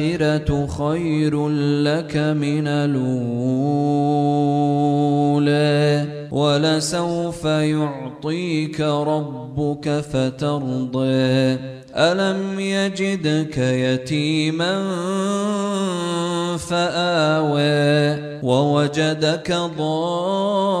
وللآخرة خير لك من الأولى ولسوف يعطيك ربك فترضى. ألم يجدك يتيما فآوى ووجدك ضالا